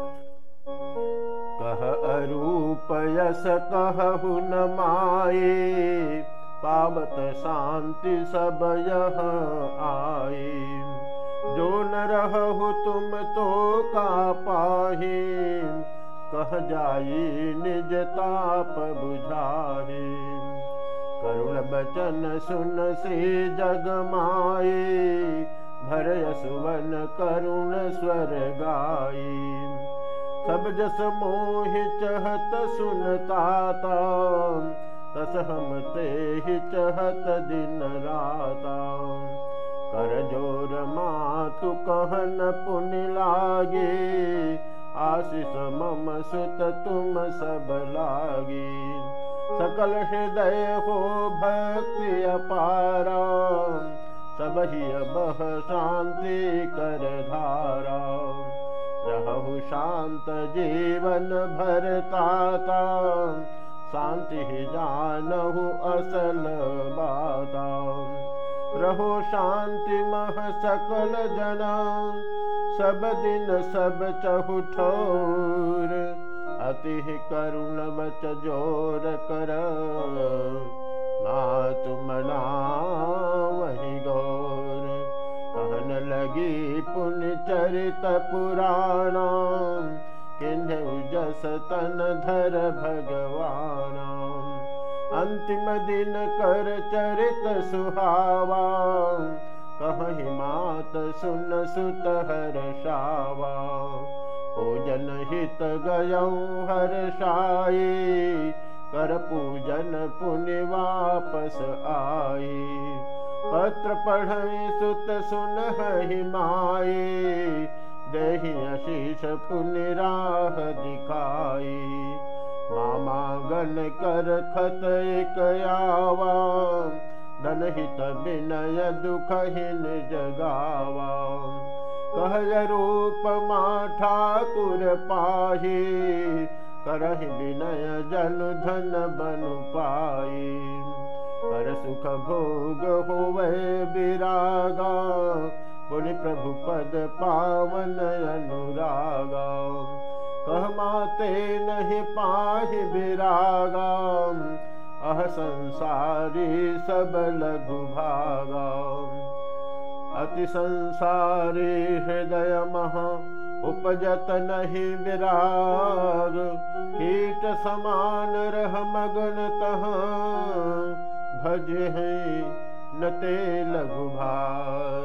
कह अरूप यस कहु न माये, पावत शांति सब यह आए जो न रहु तुम तो का पाही, कह जाई निज ताप बुझाही। करुण बचन सुन श्री जग माई भरय सुवन करुण स्वर गाई सब जस मोह चहत सुनता तस हम ते ही चहत दिन राता। कर जोर मातु कहन पुनि लागे आशीष मम सुत तुम सब लागी। सकल हृदय हो भक्ति अपारा ही बह शांति कर धारा। रहु शांत जीवन भरता शांति जानहु असल बाता। रहो शांति मह सकल जना। सब दिन सब चहुठोर अति करुण बच जोर कर। मना चरित पुराणा तन धर भगवान। अंतिम दिन कर चरित सुहावा कहीं मात सुन सुत हर शावा। पूजन हित गय हर शाई कर पूजन पुण्य वापस आई पत्र पढ़ सुत सुन ही माई दही आशीष पुण्य राह दिखाई मामा गण कर खत एक आवा धन हित विनय दुख हिन जगावा। कह रूप मा ठाकुर पाही करहि विनय जनु धन बनु पाई सुख भोग होवे विरागा पुनि प्रभु पद पावन अनुरागा कह माते नहीं पाहि विरागा अह संसारी सब लघु भागा अति संसारी हृदय मह उपजत नहीं विराग कीट समान रह मगन तह भज है नते लघु भाग